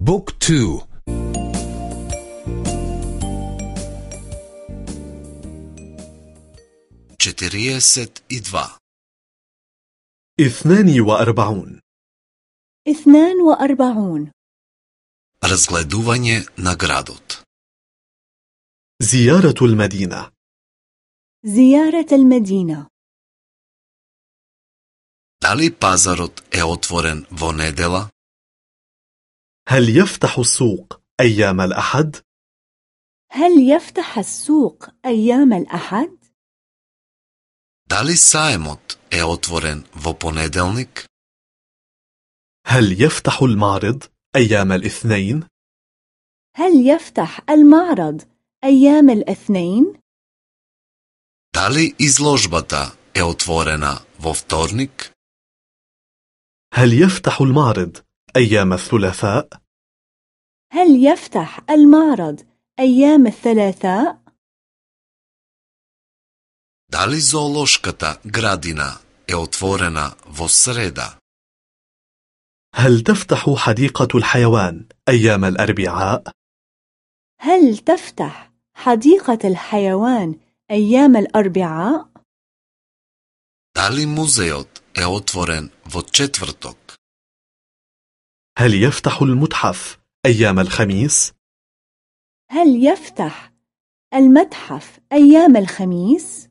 بوك تو. چترياسة ادوا اثنان واربعون اثنان واربعون رزغلدوواني ناغرادوت زيارة المدينة زيارة المدينة دالي بازاروت اي اوتفورن во недела هل يفتح السوق أيام الأحد؟ هل يفتح السوق أيام الأحد؟ Da li sajmot je otvoren vo ponedelnik? هل يفتح المعرض أيام الاثنين؟ هل يفتح المعرض أيام الاثنين؟ Da li izložbata je otvorena vo vtornik? هل يفتح المعرض أيام الثلاثاء؟ هل يفتح المعرض أيام الثلاثاء؟ Da li zoološkata gradina je otvorena vo sreda? هل تفتح حديقة الحيوان أيام الأربعاء؟ هل تفتح حديقة الحيوان أيام الأربعاء؟ Da li muzeot je otvoren vo četvrtok? هل يفتح المتحف أيام الخميس؟ هل يفتح المتحف أيام الخميس؟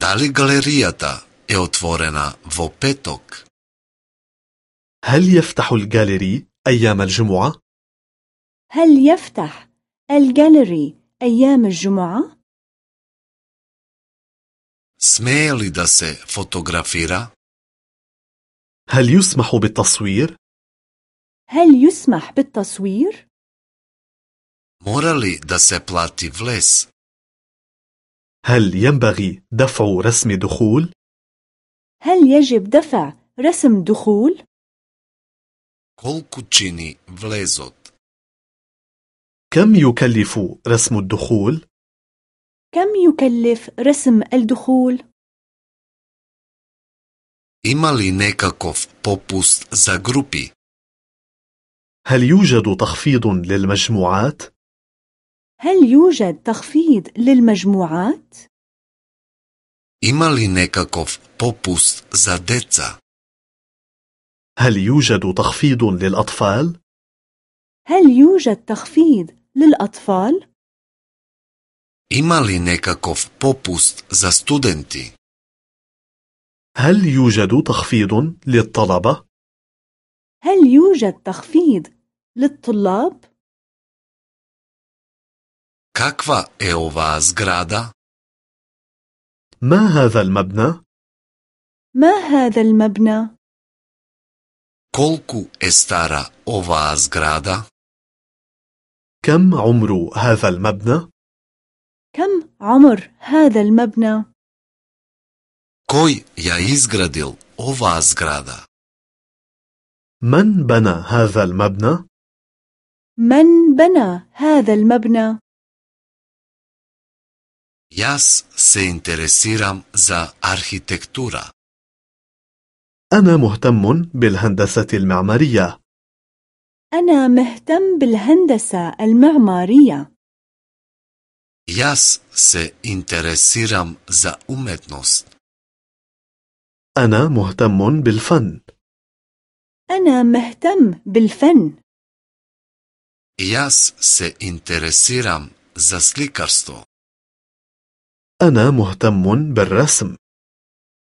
Da li galerijata je otvorena vo petok? هل يفتح الجاليري أيام الجمعة؟ هل يفتح الجاليري أيام الجمعة؟ Smije li da se fotografira? هل يسمح بالتصوير؟ هل يسمح بالتصوير؟ Mora li da se plati vles? هل ينبغي دفع رسم دخول؟ هل يجب دفع رسم دخول؟ Koliko čini vlezot? كم يكلف رسم الدخول؟ كم يكلف رسم الدخول؟ Ima li nekakov popust za grupi? هل يوجد تخفيض للمجموعات؟ هل يوجد تخفيض للمجموعات؟ Nekakov popust za deca? هل يوجد تخفيض للأطفال؟ هل يوجد تخفيض للأطفال؟ Nekakov popust za studenti? هل يوجد تخفيض للطلبة؟ هل يوجد تخفيض للطلاب؟ Je ova zgrada? ما هذا المبنى؟ ما هذا المبنى؟ Je stara ova zgrada? كم عمر هذا المبنى؟ كم عمر هذا المبنى؟ Koj je izgradil ova zgrada? من بنى هذا المبنى؟ من بنى هذا المبنى؟ Se interesiram za arhitektura. أنا مهتم بالهندسة المعمارية. أنا مهتم بالهندسة المعمارية. Se interesiram za umetnost. أنا مهتم بالفن. أنا مهتم بالفن. Jaz se interesiram za slikarstvo. أنا مهتم بالرسم.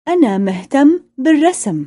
أنا مهتم بالرسم.